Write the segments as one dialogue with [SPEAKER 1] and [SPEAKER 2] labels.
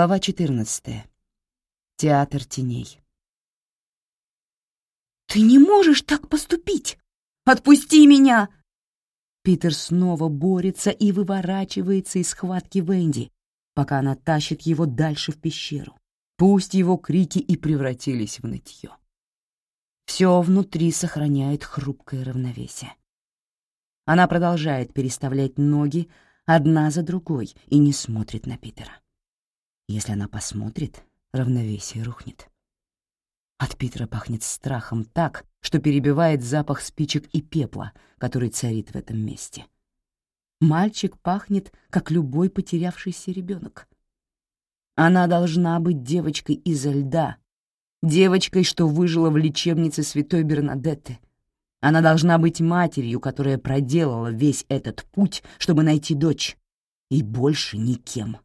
[SPEAKER 1] Глава 14. Театр теней.
[SPEAKER 2] «Ты не можешь так поступить! Отпусти меня!»
[SPEAKER 1] Питер снова борется и выворачивается из схватки Венди, пока она тащит его дальше в пещеру. Пусть его крики и превратились в нытье. Все внутри сохраняет хрупкое равновесие. Она продолжает переставлять ноги одна за другой и не смотрит на Питера. Если она посмотрит, равновесие рухнет. От Питера пахнет страхом так, что перебивает запах спичек и пепла, который царит в этом месте. Мальчик пахнет, как любой потерявшийся ребенок. Она должна быть девочкой изо льда, девочкой, что выжила в лечебнице святой Бернадетты. Она должна быть матерью, которая проделала весь этот путь, чтобы найти дочь, и больше никем.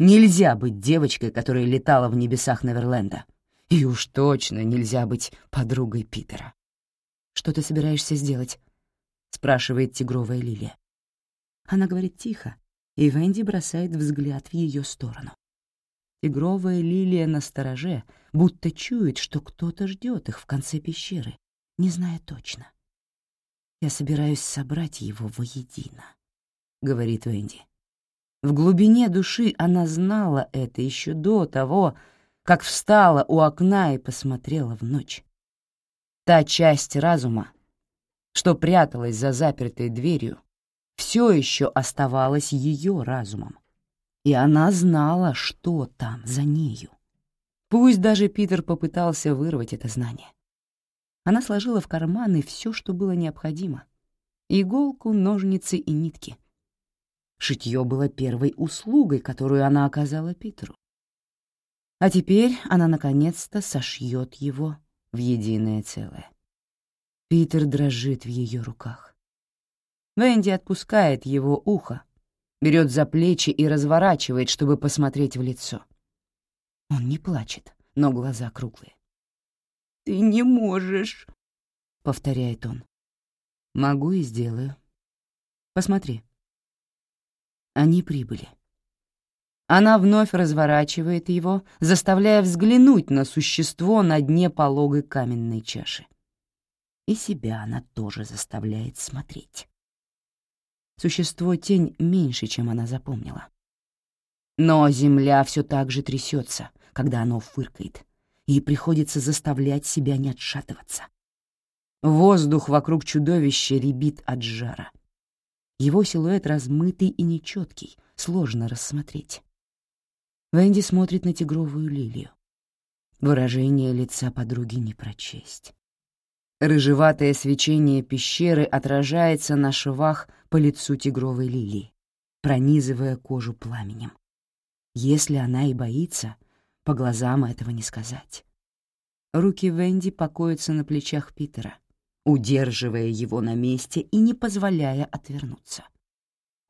[SPEAKER 1] Нельзя быть девочкой, которая летала в небесах Неверленда. И уж точно нельзя быть подругой Питера. «Что ты собираешься сделать?» — спрашивает тигровая лилия. Она говорит тихо, и Венди бросает взгляд в ее сторону. Тигровая лилия на стороже, будто чует, что кто-то ждет их в конце пещеры, не зная точно. «Я собираюсь собрать его воедино», — говорит Венди. В глубине души она знала это еще до того, как встала у окна и посмотрела в ночь. Та часть разума, что пряталась за запертой дверью, все еще оставалась ее разумом. И она знала, что там за нею. Пусть даже Питер попытался вырвать это знание. Она сложила в карманы все, что было необходимо — иголку, ножницы и нитки — Шитье было первой услугой, которую она оказала Питеру. А теперь она наконец-то сошьет его в единое целое. Питер дрожит в ее руках. Венди отпускает его ухо, берет за плечи и разворачивает, чтобы посмотреть в лицо. Он не плачет, но глаза круглые.
[SPEAKER 2] «Ты не можешь», —
[SPEAKER 1] повторяет он. «Могу и сделаю. Посмотри». Они прибыли. Она вновь разворачивает его, заставляя взглянуть на существо на дне пологой каменной чаши. И себя она тоже заставляет смотреть. Существо-тень меньше, чем она запомнила. Но земля все так же трясется, когда оно фыркает, и приходится заставлять себя не отшатываться. Воздух вокруг чудовища рябит от жара. Его силуэт размытый и нечеткий, сложно рассмотреть. Венди смотрит на тигровую лилию. Выражение лица подруги не прочесть. Рыжеватое свечение пещеры отражается на швах по лицу тигровой лилии, пронизывая кожу пламенем. Если она и боится, по глазам этого не сказать. Руки Венди покоятся на плечах Питера — удерживая его на месте и не позволяя отвернуться.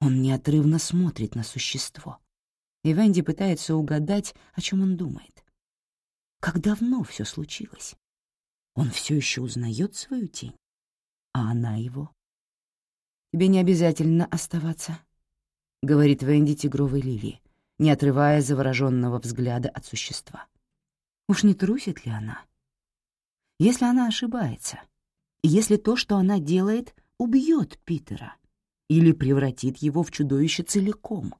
[SPEAKER 1] Он неотрывно смотрит на существо, и Венди пытается угадать, о чем он думает. Как давно все случилось? Он все еще узнает свою тень, а она его. «Тебе не обязательно оставаться», — говорит Венди тигровой лилии, не отрывая завороженного взгляда от существа. Уж не трусит ли она? Если она ошибается, если то, что она делает, убьет Питера или превратит его в чудовище целиком?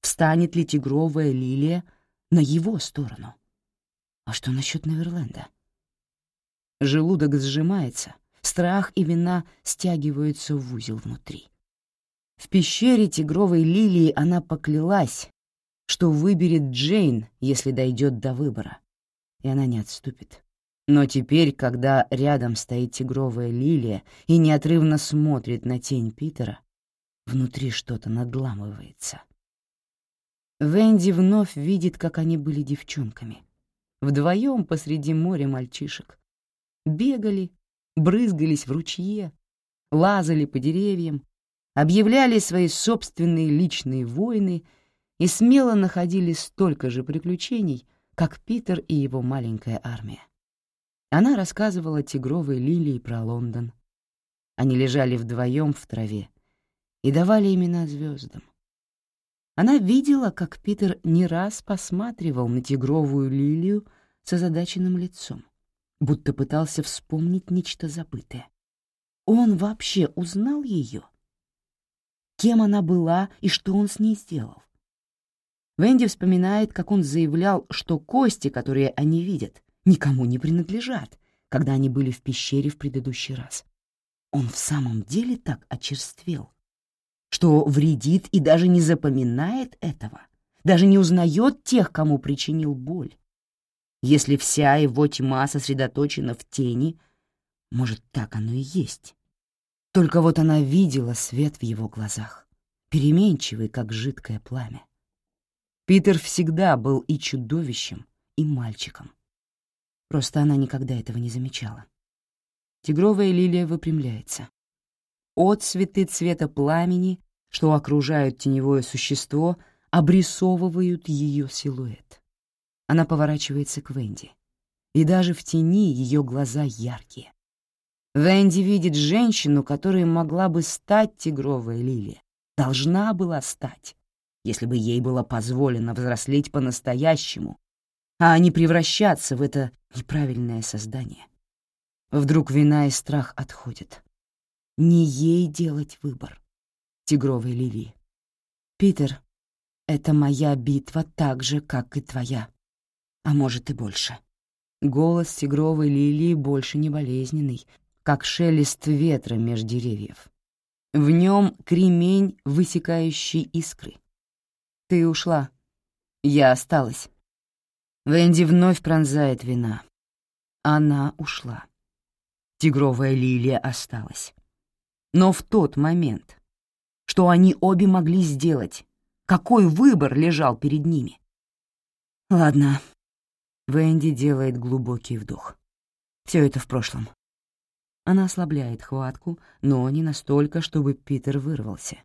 [SPEAKER 1] Встанет ли тигровая лилия на его сторону? А что насчет Неверленда? Желудок сжимается, страх и вина стягиваются в узел внутри. В пещере тигровой лилии она поклялась, что выберет Джейн, если дойдет до выбора, и она не отступит. Но теперь, когда рядом стоит тигровая лилия и неотрывно смотрит на тень Питера, внутри что-то надламывается. Венди вновь видит, как они были девчонками. Вдвоем посреди моря мальчишек. Бегали, брызгались в ручье, лазали по деревьям, объявляли свои собственные личные войны и смело находили столько же приключений, как Питер и его маленькая армия. Она рассказывала тигровой лилии про Лондон. Они лежали вдвоем в траве и давали имена звездам. Она видела, как Питер не раз посматривал на тигровую лилию с озадаченным лицом, будто пытался вспомнить нечто забытое. Он вообще узнал ее? Кем она была и что он с ней сделал? Венди вспоминает, как он заявлял, что кости, которые они видят, никому не принадлежат, когда они были в пещере в предыдущий раз. Он в самом деле так очерствел, что вредит и даже не запоминает этого, даже не узнает тех, кому причинил боль. Если вся его тьма сосредоточена в тени, может, так оно и есть. Только вот она видела свет в его глазах, переменчивый, как жидкое пламя. Питер всегда был и чудовищем, и мальчиком. Просто она никогда этого не замечала. Тигровая лилия выпрямляется. Отцветы цвета пламени, что окружают теневое существо, обрисовывают ее силуэт. Она поворачивается к Венди. И даже в тени ее глаза яркие. Венди видит женщину, которая могла бы стать тигровой лилией. Должна была стать если бы ей было позволено взрослеть по-настоящему, а не превращаться в это неправильное создание. Вдруг вина и страх отходят. Не ей делать выбор. Тигровой лилии. «Питер, это моя битва так же, как и твоя. А может и больше». Голос тигровой лилии больше не болезненный, как шелест ветра меж деревьев. В нем кремень, высекающий искры. Ты ушла. Я осталась. Венди вновь пронзает вина. Она ушла. Тигровая лилия осталась. Но в тот момент, что они обе могли сделать, какой выбор лежал перед ними? Ладно. Венди делает глубокий вдох. Все это в прошлом. Она ослабляет хватку, но не настолько, чтобы Питер вырвался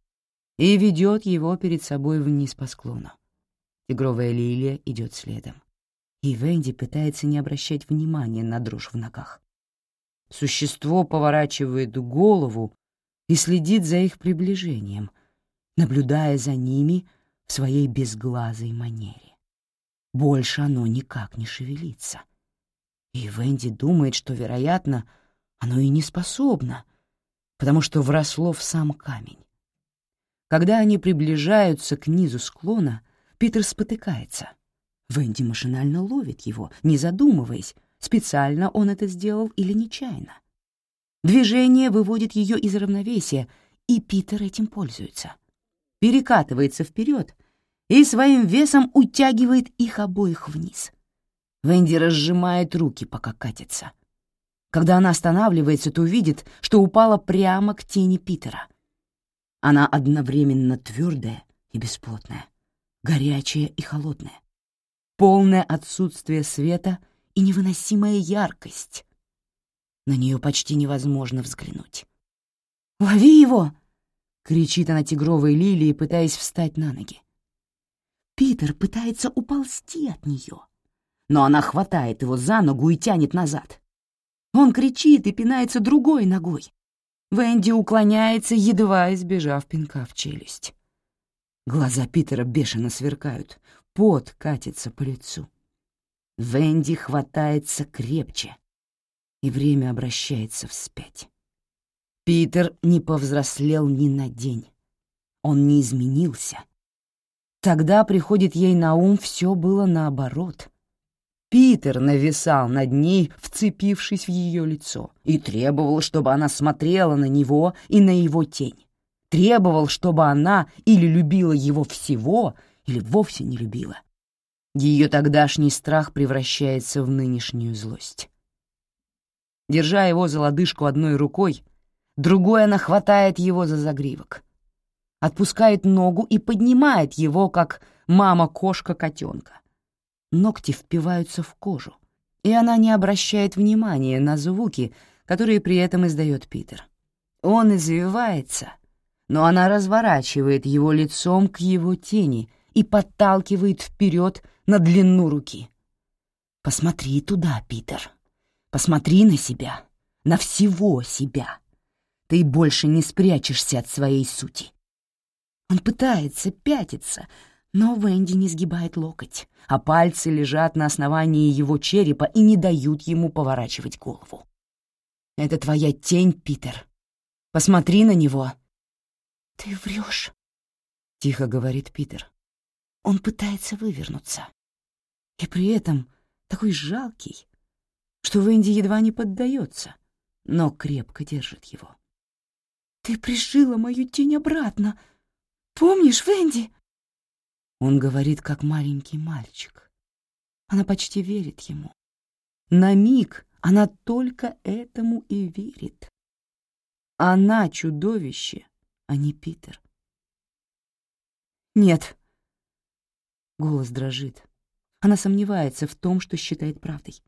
[SPEAKER 1] и ведет его перед собой вниз по склону. Тигровая лилия идет следом. И Венди пытается не обращать внимания на дрожь в ногах. Существо поворачивает голову и следит за их приближением, наблюдая за ними в своей безглазой манере. Больше оно никак не шевелится. И Венди думает, что, вероятно, оно и не способно, потому что вросло в сам камень. Когда они приближаются к низу склона, Питер спотыкается. Венди машинально ловит его, не задумываясь, специально он это сделал или нечаянно. Движение выводит ее из равновесия, и Питер этим пользуется. Перекатывается вперед и своим весом утягивает их обоих вниз. Венди разжимает руки, пока катится. Когда она останавливается, то видит, что упала прямо к тени Питера. Она одновременно твердая и бесплотная, горячая и холодная, полное отсутствие света и невыносимая яркость. На нее почти невозможно взглянуть. «Лови его!» — кричит она тигровой лилии, пытаясь встать на ноги. Питер пытается уползти от нее, но она хватает его за ногу и тянет назад. Он кричит и пинается другой ногой. Венди уклоняется, едва избежав пинка в челюсть. Глаза Питера бешено сверкают, пот катится по лицу. Венди хватается крепче, и время обращается вспять. Питер не повзрослел ни на день. Он не изменился. Тогда приходит ей на ум все было наоборот. Питер нависал над ней, вцепившись в ее лицо, и требовал, чтобы она смотрела на него и на его тень. Требовал, чтобы она или любила его всего, или вовсе не любила. Ее тогдашний страх превращается в нынешнюю злость. Держа его за лодыжку одной рукой, другой она хватает его за загривок, отпускает ногу и поднимает его, как мама-кошка котенка. Ногти впиваются в кожу, и она не обращает внимания на звуки, которые при этом издает Питер. Он извивается, но она разворачивает его лицом к его тени и подталкивает вперед на длину руки. «Посмотри туда, Питер. Посмотри на себя, на всего себя. Ты больше не спрячешься от своей сути». Он пытается пятиться, но Венди не сгибает локоть, а пальцы лежат на основании его черепа и не дают ему поворачивать голову. «Это твоя тень, Питер. Посмотри на него».
[SPEAKER 2] «Ты врешь», —
[SPEAKER 1] тихо говорит Питер. Он пытается вывернуться. И при этом такой жалкий, что Венди едва не поддается, но крепко держит его.
[SPEAKER 2] «Ты пришила мою тень обратно. Помнишь, Венди?»
[SPEAKER 1] Он говорит, как маленький мальчик. Она почти верит ему. На миг она только этому и верит. Она чудовище, а не Питер. «Нет». Голос дрожит. Она сомневается в том, что считает правдой.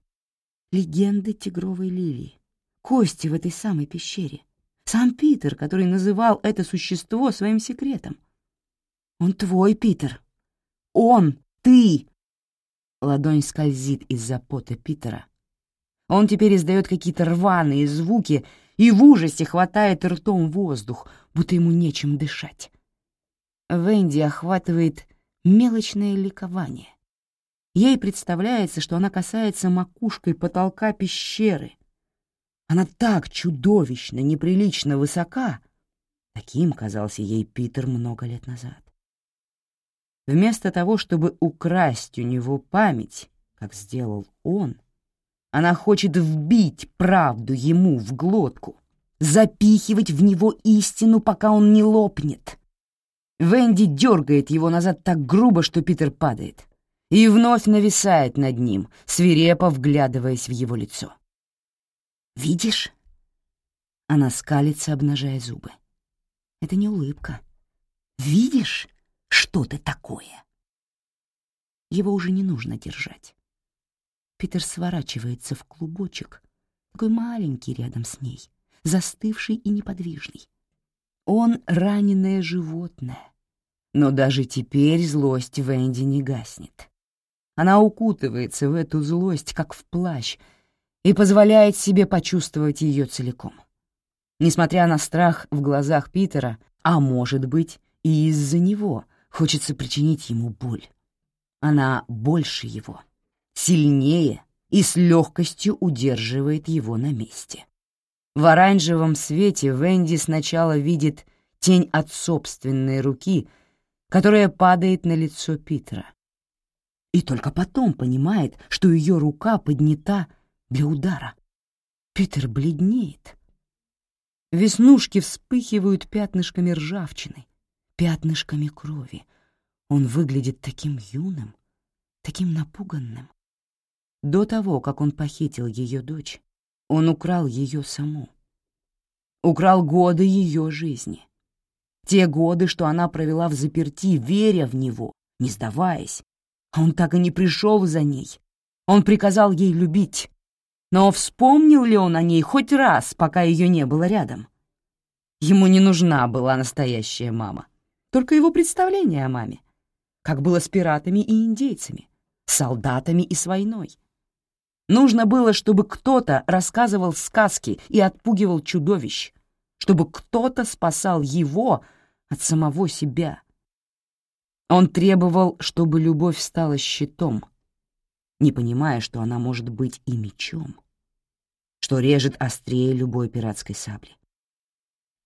[SPEAKER 1] Легенды тигровой лилии, кости в этой самой пещере, сам Питер, который называл это существо своим секретом. «Он твой, Питер. Он, ты!» Ладонь скользит из-за пота Питера. Он теперь издает какие-то рваные звуки и в ужасе хватает ртом воздух, будто ему нечем дышать. Венди охватывает мелочное ликование. Ей представляется, что она касается макушкой потолка пещеры. Она так чудовищно, неприлично высока. Таким казался ей Питер много лет назад. Вместо того, чтобы украсть у него память, как сделал он, она хочет вбить правду ему в глотку, запихивать в него истину, пока он не лопнет. Венди дергает его назад так грубо, что Питер падает и вновь нависает над ним, свирепо вглядываясь в его лицо. «Видишь?» Она скалится, обнажая зубы. Это не улыбка. «Видишь, что ты такое?» Его уже не нужно держать. Питер сворачивается в клубочек, такой маленький рядом с ней, застывший и неподвижный. Он раненое животное. Но даже теперь злость Венди не гаснет. Она укутывается в эту злость, как в плащ, и позволяет себе почувствовать ее целиком. Несмотря на страх в глазах Питера, а может быть, и из-за него хочется причинить ему боль. Она больше его, сильнее и с легкостью удерживает его на месте. В оранжевом свете Венди сначала видит тень от собственной руки, которая падает на лицо Питера, и только потом понимает, что ее рука поднята для удара. Питер бледнеет. Веснушки вспыхивают пятнышками ржавчины, пятнышками крови. Он выглядит таким юным, таким напуганным. До того, как он похитил ее дочь, он украл ее саму. Украл годы ее жизни. Те годы, что она провела в заперти, веря в него, не сдаваясь, а он так и не пришел за ней. Он приказал ей любить. Но вспомнил ли он о ней хоть раз, пока ее не было рядом? Ему не нужна была настоящая мама. Только его представление о маме. Как было с пиратами и индейцами, солдатами и с войной. Нужно было, чтобы кто-то рассказывал сказки и отпугивал чудовищ, чтобы кто-то спасал его от самого себя. Он требовал, чтобы любовь стала щитом, не понимая, что она может быть и мечом, что режет острее любой пиратской сабли.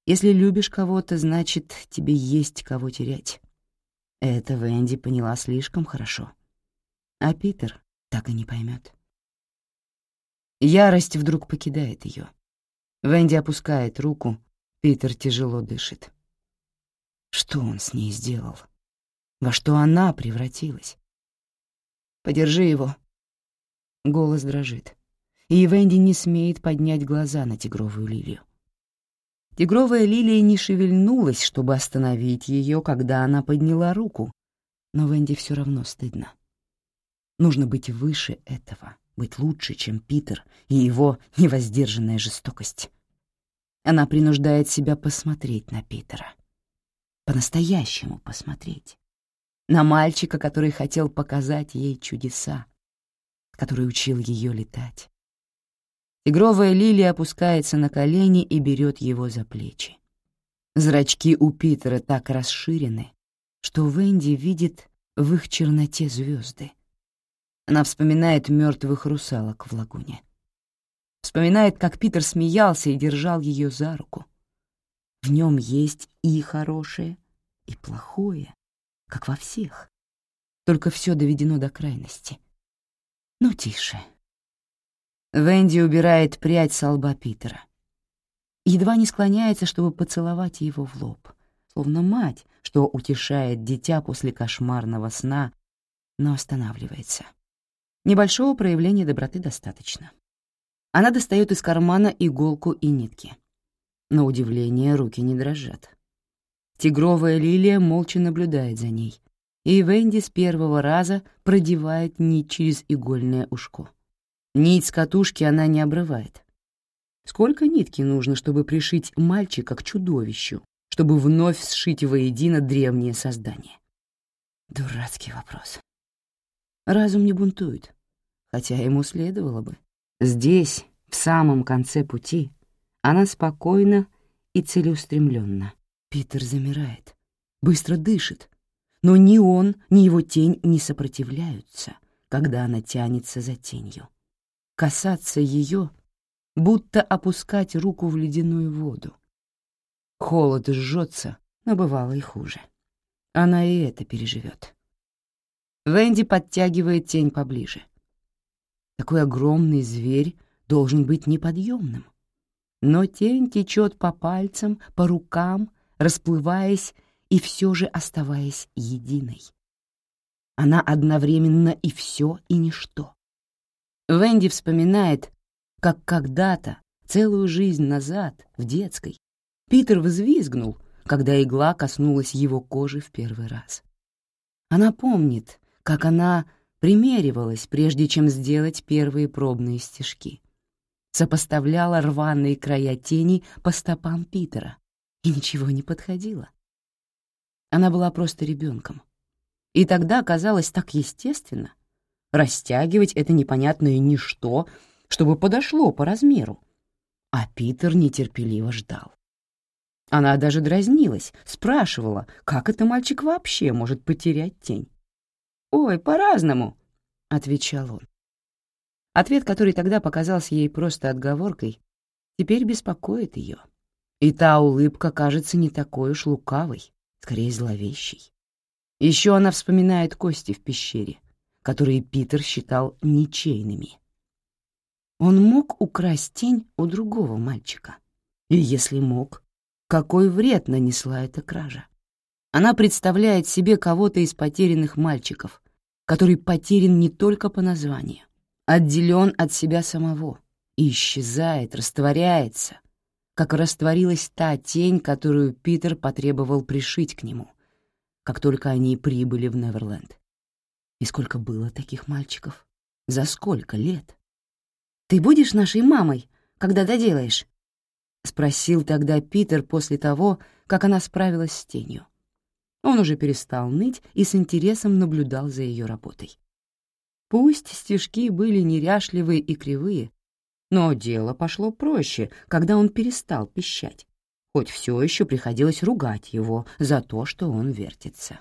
[SPEAKER 1] Если любишь кого-то, значит, тебе есть кого терять. Это Венди поняла слишком хорошо. А Питер так и не поймет. Ярость вдруг покидает ее. Венди опускает руку, Питер тяжело дышит. Что он с ней сделал? во что она превратилась. «Подержи его». Голос дрожит, и Венди не смеет поднять глаза на тигровую лилию. Тигровая лилия не шевельнулась, чтобы остановить ее, когда она подняла руку, но Венди все равно стыдно. Нужно быть выше этого, быть лучше, чем Питер и его невоздержанная жестокость. Она принуждает себя посмотреть на Питера. По-настоящему посмотреть на мальчика, который хотел показать ей чудеса, который учил ее летать. Тигровая лилия опускается на колени и берет его за плечи. Зрачки у Питера так расширены, что Венди видит в их черноте звезды. Она вспоминает мертвых русалок в лагуне. Вспоминает, как Питер смеялся и держал ее за руку. В нем есть и хорошее, и плохое, как во всех. Только все доведено до крайности. Ну, тише. Венди убирает прядь со лба Питера. Едва не склоняется, чтобы поцеловать его в лоб, словно мать, что утешает дитя после кошмарного сна, но останавливается. Небольшого проявления доброты достаточно. Она достает из кармана иголку и нитки. На удивление руки не дрожат. Тигровая лилия молча наблюдает за ней, и Венди с первого раза продевает нить через игольное ушко. Нить с катушки она не обрывает. Сколько нитки нужно, чтобы пришить мальчика к чудовищу, чтобы вновь сшить воедино древнее создание? Дурацкий вопрос. Разум не бунтует, хотя ему следовало бы. Здесь, в самом конце пути, она спокойна и целеустремленна. Питер замирает, быстро дышит, но ни он, ни его тень не сопротивляются, когда она тянется за тенью. Касаться ее, будто опускать руку в ледяную воду. Холод жжется, но бывало и хуже. Она и это переживет. Венди подтягивает тень поближе. Такой огромный зверь должен быть неподъемным. Но тень течет по пальцам, по рукам, расплываясь и все же оставаясь единой. Она одновременно и все, и ничто. Венди вспоминает, как когда-то, целую жизнь назад, в детской, Питер взвизгнул, когда игла коснулась его кожи в первый раз. Она помнит, как она примеривалась, прежде чем сделать первые пробные стежки. Сопоставляла рваные края тени по стопам Питера, и ничего не подходило. Она была просто ребенком. И тогда казалось так естественно растягивать это непонятное ничто, чтобы подошло по размеру. А Питер нетерпеливо ждал. Она даже дразнилась, спрашивала, как это мальчик вообще может потерять тень. «Ой, по-разному», — отвечал он. Ответ, который тогда показался ей просто отговоркой, теперь беспокоит ее. И та улыбка кажется не такой уж лукавой, скорее зловещей. Еще она вспоминает кости в пещере, которые Питер считал ничейными. Он мог украсть тень у другого мальчика. И если мог, какой вред нанесла эта кража? Она представляет себе кого-то из потерянных мальчиков, который потерян не только по названию, отделен от себя самого и исчезает, растворяется, как растворилась та тень, которую Питер потребовал пришить к нему, как только они прибыли в Неверленд. И сколько было таких мальчиков? За сколько лет? «Ты будешь нашей мамой, когда доделаешь?» — спросил тогда Питер после того, как она справилась с тенью. Он уже перестал ныть и с интересом наблюдал за ее работой. Пусть стежки были неряшливые и кривые, но дело пошло проще, когда он перестал пищать, хоть все еще приходилось ругать его за то, что он вертится.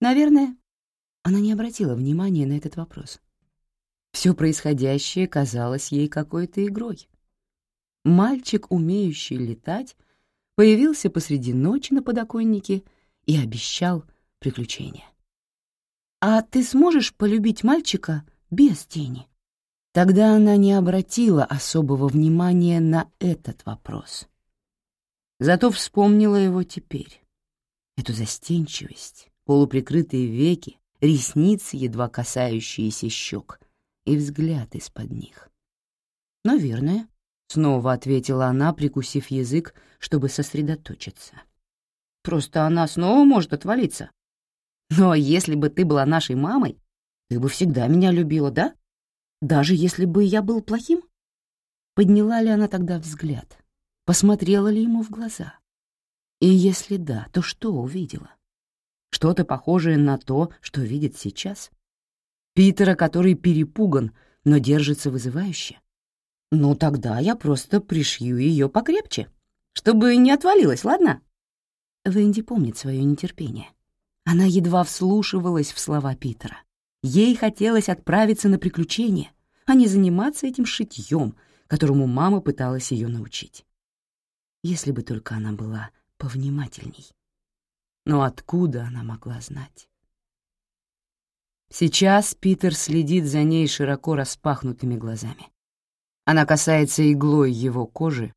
[SPEAKER 1] Наверное, она не обратила внимания на этот вопрос. Все происходящее казалось ей какой-то игрой. Мальчик, умеющий летать, появился посреди ночи на подоконнике — и обещал приключения. «А ты сможешь полюбить мальчика без тени?» Тогда она не обратила особого внимания на этот вопрос. Зато вспомнила его теперь. Эту застенчивость, полуприкрытые веки, ресницы, едва касающиеся щек, и взгляд из-под них. «Наверное», — снова ответила она, прикусив язык, чтобы сосредоточиться. Просто она снова может отвалиться. Но если бы ты была нашей мамой, ты бы всегда меня любила, да? Даже если бы я был плохим? Подняла ли она тогда взгляд? Посмотрела ли ему в глаза? И если да, то что увидела? Что-то похожее на то, что видит сейчас? Питера, который перепуган, но держится вызывающе? Ну, тогда я просто пришью ее покрепче, Чтобы не отвалилось, ладно?» Венди помнит свое нетерпение. Она едва вслушивалась в слова Питера. Ей хотелось отправиться на приключение, а не заниматься этим шитьем, которому мама пыталась ее научить. Если бы только она была повнимательней. Но откуда она могла знать? Сейчас Питер следит за ней широко распахнутыми глазами. Она касается иглой его кожи,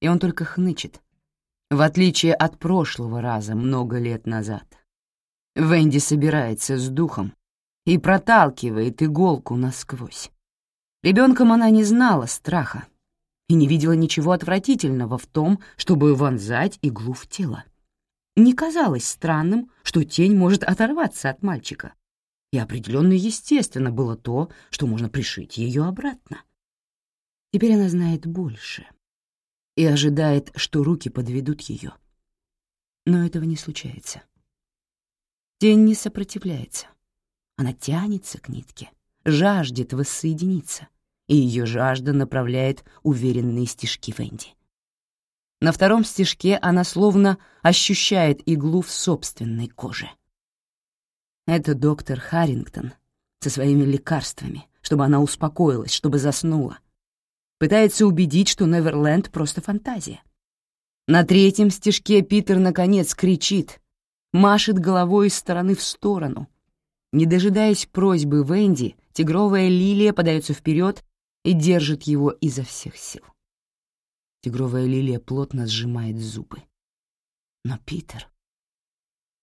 [SPEAKER 1] и он только хнычет, в отличие от прошлого раза много лет назад. Венди собирается с духом и проталкивает иголку насквозь. Ребенком она не знала страха и не видела ничего отвратительного в том, чтобы вонзать иглу в тело. Не казалось странным, что тень может оторваться от мальчика, и определенно естественно было то, что можно пришить ее обратно. Теперь она знает больше и ожидает, что руки подведут ее. Но этого не случается. Тень не сопротивляется. Она тянется к нитке, жаждет воссоединиться, и ее жажда направляет уверенные стежки Венди. На втором стежке она словно ощущает иглу в собственной коже. Это доктор Харрингтон со своими лекарствами, чтобы она успокоилась, чтобы заснула. Пытается убедить, что Неверленд — просто фантазия. На третьем стежке Питер, наконец, кричит, машет головой из стороны в сторону. Не дожидаясь просьбы Венди, тигровая лилия подается вперед и держит его изо всех сил. Тигровая лилия плотно сжимает зубы. Но Питер...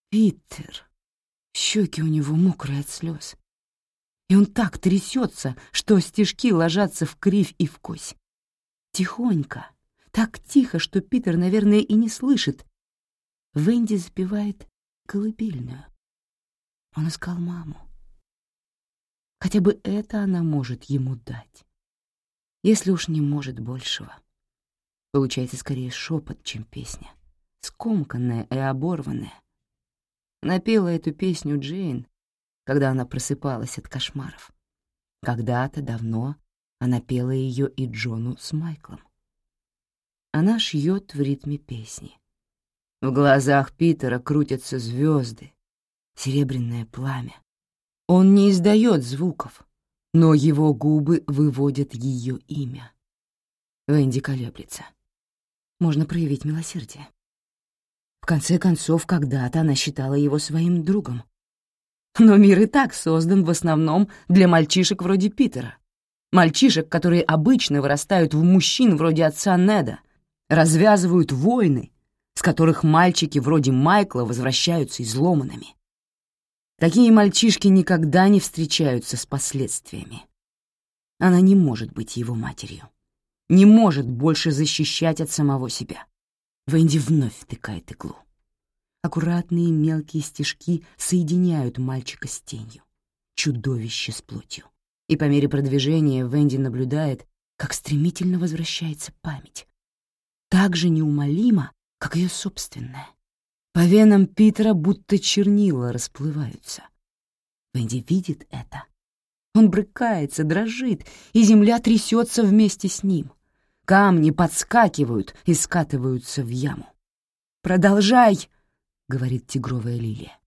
[SPEAKER 1] Питер... Щеки у него мокрые от слез. И он так трясется, что стежки ложатся в кривь и в кось. Тихонько, так тихо, что Питер, наверное, и не слышит. Венди запевает колыбельную. Он искал маму. Хотя бы это она может ему дать. Если уж не может большего. Получается скорее шепот, чем песня. Скомканная и оборванная. Напела эту песню Джейн, когда она просыпалась от кошмаров. Когда-то давно она пела ее и Джону с Майклом. Она шьет в ритме песни. В глазах Питера крутятся звезды, серебряное пламя. Он не издает звуков, но его губы выводят ее имя. Венди колеблется. Можно проявить милосердие. В конце концов, когда-то она считала его своим другом. Но мир и так создан в основном для мальчишек вроде Питера. Мальчишек, которые обычно вырастают в мужчин вроде отца Неда, развязывают войны, с которых мальчики вроде Майкла возвращаются изломанными. Такие мальчишки никогда не встречаются с последствиями. Она не может быть его матерью. Не может больше защищать от самого себя. Венди вновь втыкает иглу. Аккуратные мелкие стежки соединяют мальчика с тенью, чудовище с плотью. И по мере продвижения Венди наблюдает, как стремительно возвращается память. Так же неумолимо, как ее собственная. По венам Питера будто чернила расплываются. Венди видит это. Он брыкается, дрожит, и земля трясется вместе с ним. Камни подскакивают и скатываются в яму. «Продолжай!» — говорит тигровая лилия.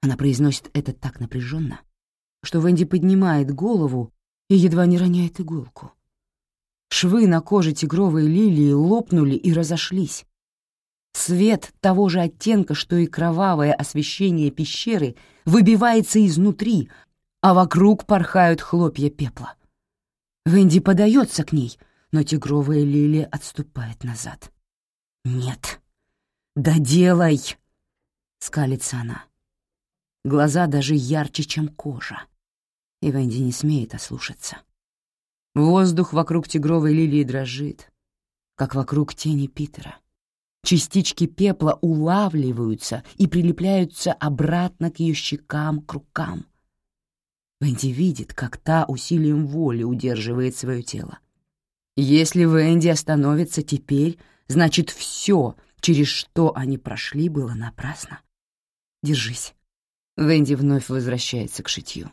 [SPEAKER 1] Она произносит это так напряженно, что Венди поднимает голову и едва не роняет иголку. Швы на коже тигровой лилии лопнули и разошлись. Свет того же оттенка, что и кровавое освещение пещеры, выбивается изнутри, а вокруг порхают хлопья пепла. Венди подается к ней, но тигровая лилия отступает назад. «Нет, да делай!» — скалится она. Глаза даже ярче, чем кожа. И Венди не смеет ослушаться. Воздух вокруг тигровой лилии дрожит, как вокруг тени Питера. Частички пепла улавливаются и прилепляются обратно к ее щекам, к рукам. Венди видит, как та усилием воли удерживает свое тело. Если Венди остановится теперь, значит, все, через что они прошли, было напрасно. Держись. Венди вновь возвращается к шитью.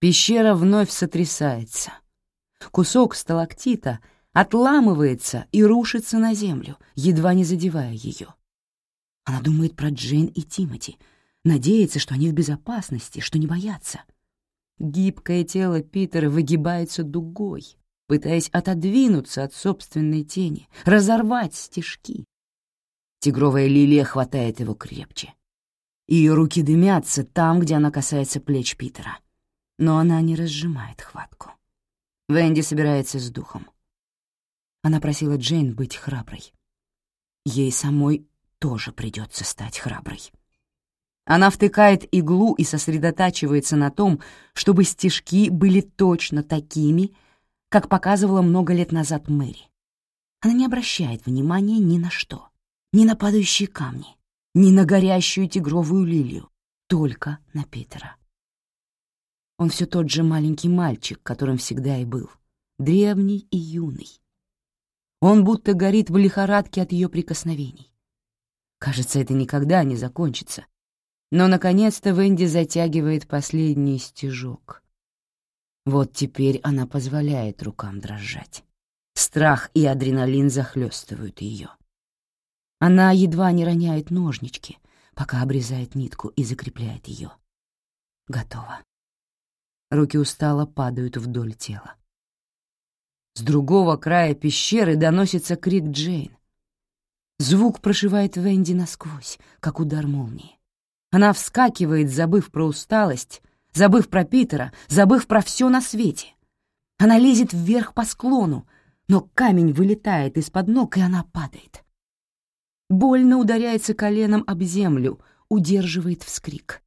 [SPEAKER 1] Пещера вновь сотрясается. Кусок сталактита отламывается и рушится на землю, едва не задевая ее. Она думает про Джейн и Тимоти, надеется, что они в безопасности, что не боятся. Гибкое тело Питера выгибается дугой, пытаясь отодвинуться от собственной тени, разорвать стежки. Тигровая лилия хватает его крепче. Ее руки дымятся там, где она касается плеч Питера. Но она не разжимает хватку. Венди собирается с духом. Она просила Джейн быть храброй. Ей самой тоже придется стать храброй. Она втыкает иглу и сосредотачивается на том, чтобы стежки были точно такими, как показывала много лет назад Мэри. Она не обращает внимания ни на что, ни на падающие камни, ни на горящую тигровую лилию, только на Питера. Он все тот же маленький мальчик, которым всегда и был, древний и юный. Он будто горит в лихорадке от ее прикосновений. Кажется, это никогда не закончится. Но, наконец-то, Венди затягивает последний стежок. Вот теперь она позволяет рукам дрожать. Страх и адреналин захлестывают ее. Она едва не роняет ножнички, пока обрезает нитку и закрепляет ее. Готово. Руки устало падают вдоль тела. С другого края пещеры доносится крик Джейн. Звук прошивает Венди насквозь, как удар молнии. Она вскакивает, забыв про усталость, забыв про Питера, забыв про все на свете. Она лезет вверх по склону, но камень вылетает из-под ног, и она падает. Больно ударяется коленом об землю, удерживает вскрик.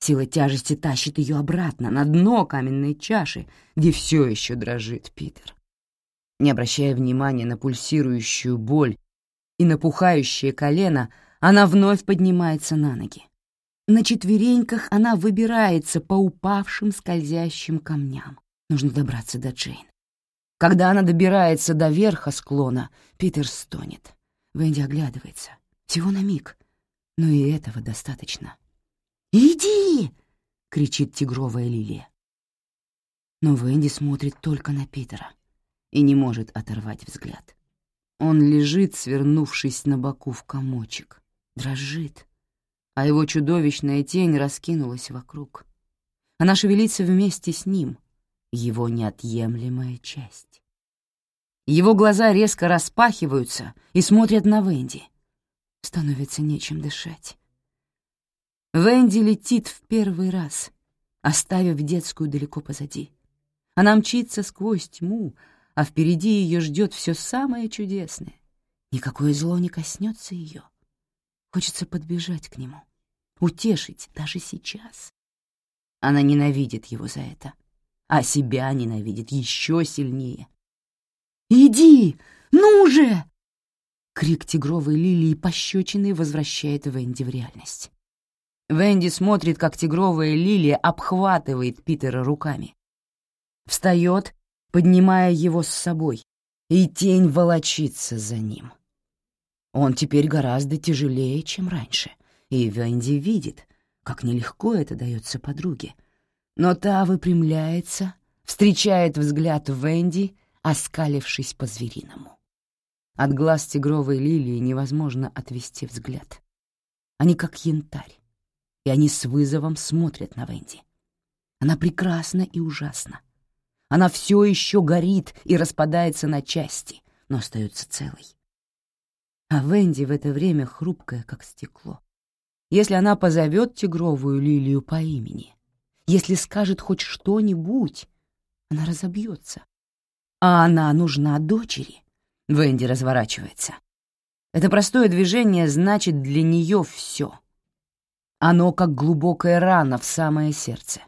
[SPEAKER 1] Сила тяжести тащит ее обратно, на дно каменной чаши, где все еще дрожит Питер. Не обращая внимания на пульсирующую боль и напухающее колено, она вновь поднимается на ноги. На четвереньках она выбирается по упавшим скользящим камням. Нужно добраться до Джейн. Когда она добирается до верха склона, Питер стонет. Венди оглядывается. Всего на миг. Но и этого достаточно. «Иди!» — кричит тигровая лилия. Но Венди смотрит только на Питера и не может оторвать взгляд. Он лежит, свернувшись на боку в комочек, дрожит, а его чудовищная тень раскинулась вокруг. Она шевелится вместе с ним, его неотъемлемая часть. Его глаза резко распахиваются и смотрят на Венди. Становится нечем дышать. Венди летит в первый раз, оставив детскую далеко позади. Она мчится сквозь тьму, а впереди ее ждет все самое чудесное. Никакое зло не коснется ее. Хочется подбежать к нему, утешить даже сейчас. Она ненавидит его за это, а себя ненавидит еще сильнее. «Иди! Ну же!» Крик тигровой лилии пощечины возвращает Венди в реальность. Венди смотрит, как тигровая лилия обхватывает Питера руками. Встает, поднимая его с собой, и тень волочится за ним. Он теперь гораздо тяжелее, чем раньше, и Венди видит, как нелегко это дается подруге. Но та выпрямляется, встречает взгляд Венди, оскалившись по-звериному. От глаз тигровой лилии невозможно отвести взгляд. Они как янтарь и они с вызовом смотрят на Венди. Она прекрасна и ужасна. Она все еще горит и распадается на части, но остается целой. А Венди в это время хрупкая, как стекло. Если она позовет тигровую лилию по имени, если скажет хоть что-нибудь, она разобьется. А она нужна дочери. Венди разворачивается. Это простое движение значит для нее все — оно как глубокая рана в самое сердце.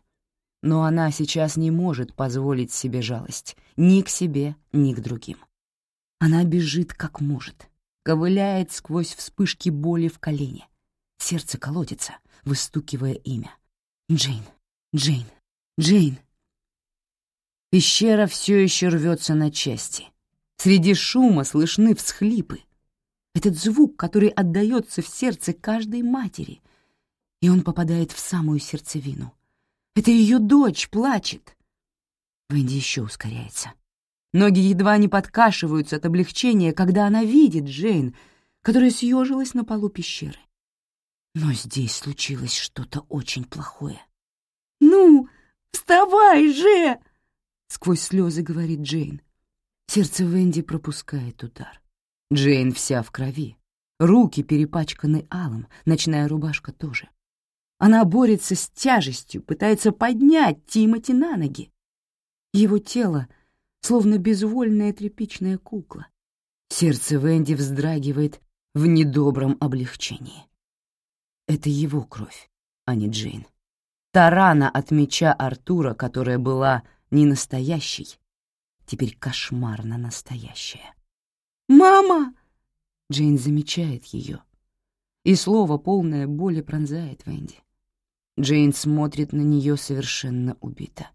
[SPEAKER 1] Но она сейчас не может позволить себе жалость ни к себе, ни к другим. Она бежит как может, ковыляет сквозь вспышки боли в колене. Сердце колотится, выстукивая имя. Джейн, Джейн, Джейн. Пещера все еще рвется на части. Среди шума слышны всхлипы. Этот звук, который отдается в сердце каждой матери, и он попадает в самую сердцевину. Это ее дочь плачет. Венди еще ускоряется. Ноги едва не подкашиваются от облегчения, когда она видит Джейн, которая съежилась на полу пещеры. Но здесь случилось что-то очень плохое.
[SPEAKER 2] «Ну, вставай же!»
[SPEAKER 1] — сквозь слезы говорит Джейн. Сердце Венди пропускает удар. Джейн вся в крови. Руки перепачканы алым, ночная рубашка тоже. Она борется с тяжестью, пытается поднять Тимати на ноги. Его тело словно безвольная тряпичная кукла. Сердце Венди вздрагивает в недобром облегчении. Это его кровь, а не Джейн. Та рана от меча Артура, которая была не настоящей, теперь кошмарно настоящая.
[SPEAKER 2] «Мама!»
[SPEAKER 1] Джейн замечает ее, и слово, полное боли, пронзает Венди. Джейн смотрит на нее совершенно убито.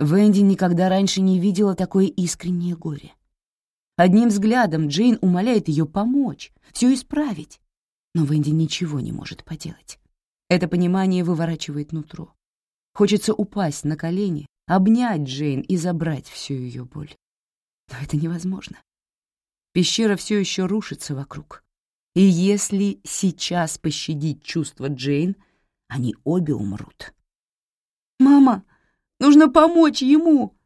[SPEAKER 1] Венди никогда раньше не видела такое искреннее горе. Одним взглядом Джейн умоляет ее помочь, все исправить. Но Венди ничего не может поделать. Это понимание выворачивает нутро. Хочется упасть на колени, обнять Джейн и забрать всю ее боль. Но это невозможно. Пещера все еще рушится вокруг. И если сейчас пощадить чувства Джейн, они обе умрут.
[SPEAKER 2] «Мама, нужно помочь ему!»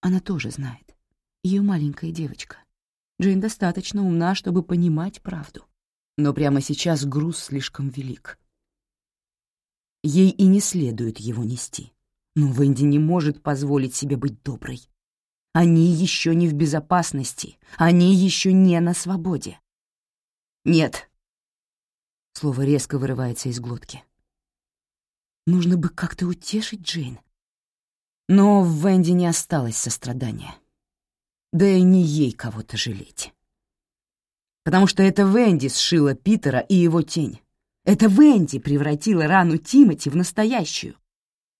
[SPEAKER 1] Она тоже знает. Ее маленькая девочка. Джейн достаточно умна, чтобы понимать правду. Но прямо сейчас груз слишком велик. Ей и не следует его нести. Но Венди не может позволить себе быть доброй. Они еще не в безопасности, они еще не на свободе. «Нет», Слово резко вырывается из глотки. Нужно бы как-то утешить Джейн. Но в Венди не осталось сострадания. Да и не ей кого-то жалеть. Потому что это Венди сшила Питера и его тень. Это Венди превратила рану Тимати в настоящую.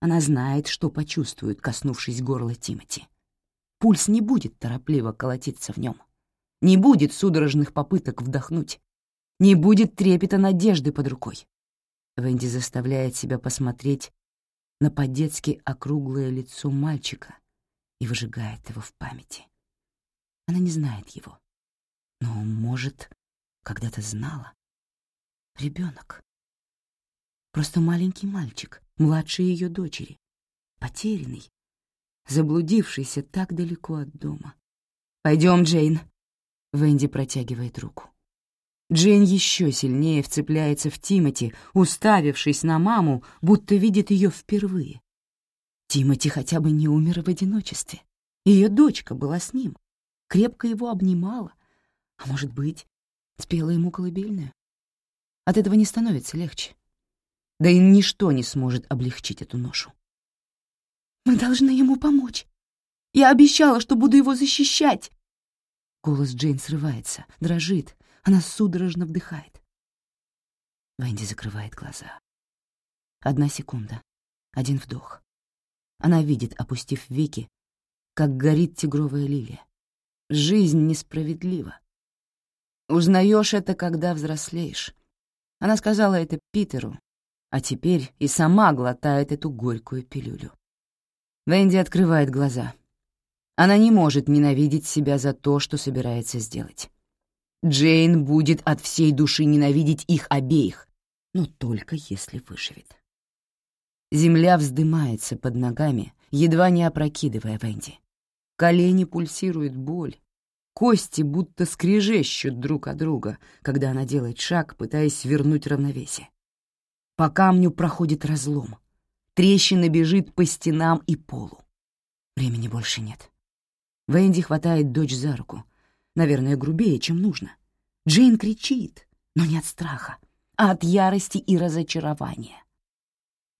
[SPEAKER 1] Она знает, что почувствует, коснувшись горла Тимати. Пульс не будет торопливо колотиться в нем. Не будет судорожных попыток вдохнуть. Не будет трепета надежды под рукой. Венди заставляет себя посмотреть на по-детски округлое лицо мальчика и выжигает его в памяти. Она не знает его, но, может, когда-то знала. Ребенок. Просто маленький мальчик, младший ее дочери, потерянный, заблудившийся так далеко от дома. «Пойдем, Джейн!» Венди протягивает руку. Джейн еще сильнее вцепляется в Тимати, уставившись на маму, будто видит ее впервые. Тимати хотя бы не умер в одиночестве. Ее дочка была с ним, крепко его обнимала, а, может быть, спела ему колыбельную. От этого не становится легче. Да и ничто не сможет облегчить эту ношу.
[SPEAKER 2] «Мы должны ему помочь. Я обещала, что буду его защищать!»
[SPEAKER 1] Голос Джейн срывается, дрожит, она судорожно вдыхает. Венди закрывает глаза. Одна секунда, один вдох. Она видит, опустив веки, как горит тигровая лилия. Жизнь несправедлива. Узнаешь это, когда взрослеешь. Она сказала это Питеру, а теперь и сама глотает эту горькую пилюлю. Венди открывает глаза. Она не может ненавидеть себя за то, что собирается сделать. Джейн будет от всей души ненавидеть их обеих, но только если выживет. Земля вздымается под ногами, едва не опрокидывая Венди. Колени пульсирует боль. Кости будто скрежещут друг от друга, когда она делает шаг, пытаясь вернуть равновесие. По камню проходит разлом. Трещина бежит по стенам и полу. Времени больше нет. Венди хватает дочь за руку, наверное, грубее, чем нужно. Джейн кричит, но не от страха, а от ярости и разочарования.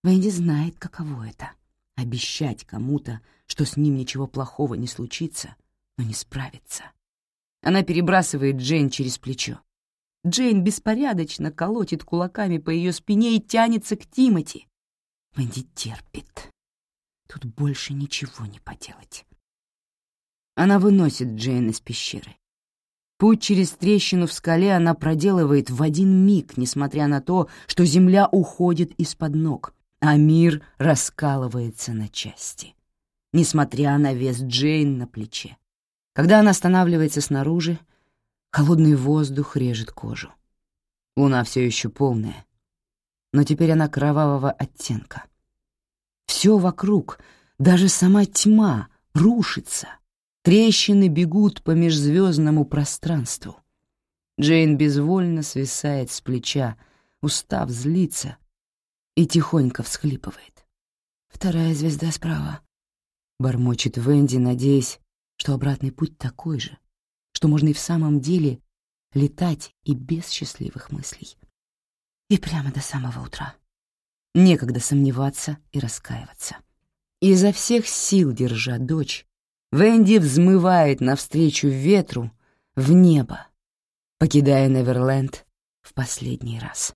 [SPEAKER 1] Венди знает, каково это — обещать кому-то, что с ним ничего плохого не случится, но не справится. Она перебрасывает Джейн через плечо. Джейн беспорядочно колотит кулаками по ее спине и тянется к Тимати. Венди терпит. Тут больше ничего не поделать. Она выносит Джейн из пещеры. Путь через трещину в скале она проделывает в один миг, несмотря на то, что земля уходит из-под ног, а мир раскалывается на части. несмотря на вес Джейн на плече. Когда она останавливается снаружи, холодный воздух режет кожу. Луна все еще полная, но теперь она кровавого оттенка. Все вокруг, даже сама тьма, рушится. Трещины бегут по межзвездному пространству. Джейн безвольно свисает с плеча, устав злиться, и тихонько всхлипывает. «Вторая звезда справа», — бормочет Венди, надеясь, что обратный путь такой же, что можно и в самом деле летать и без счастливых мыслей. И прямо до самого утра. Некогда сомневаться и раскаиваться. Изо всех сил держа дочь, Венди взмывает навстречу ветру в небо, покидая Неверленд в последний раз.